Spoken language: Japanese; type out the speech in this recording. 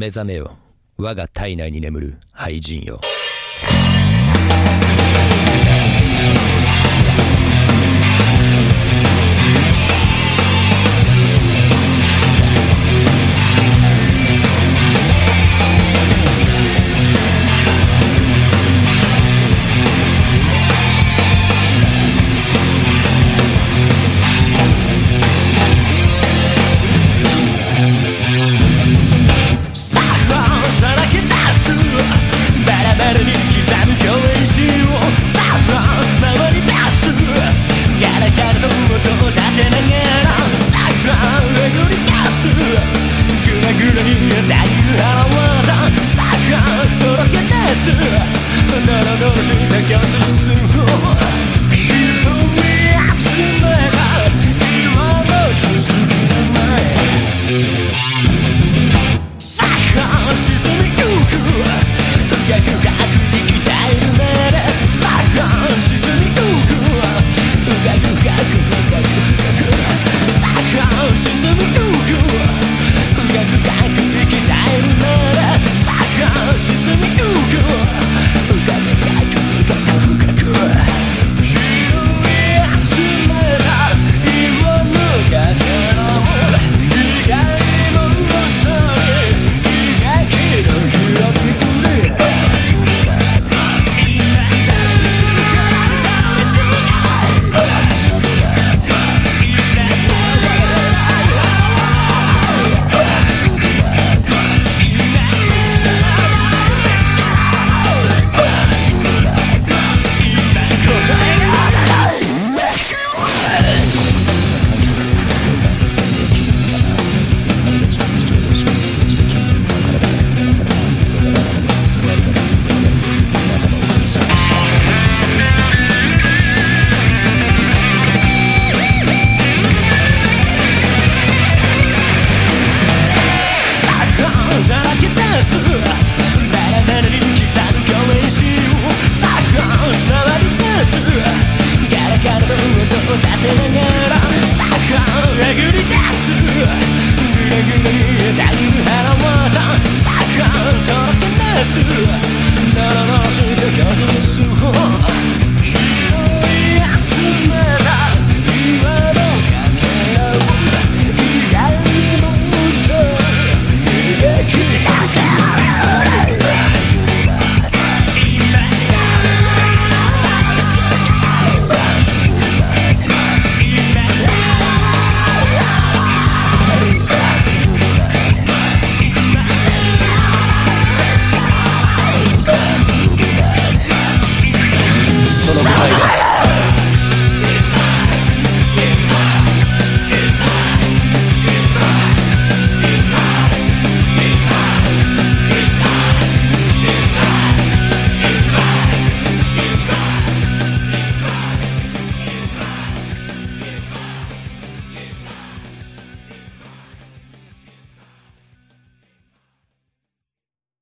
目覚めよ。我が体内に眠る廃人よ。とろけ出す。ならのろした果実をに浮く浮からさあえぐり出す。ぐれぐれ手に払われたさあけますならなしてかす。方 solo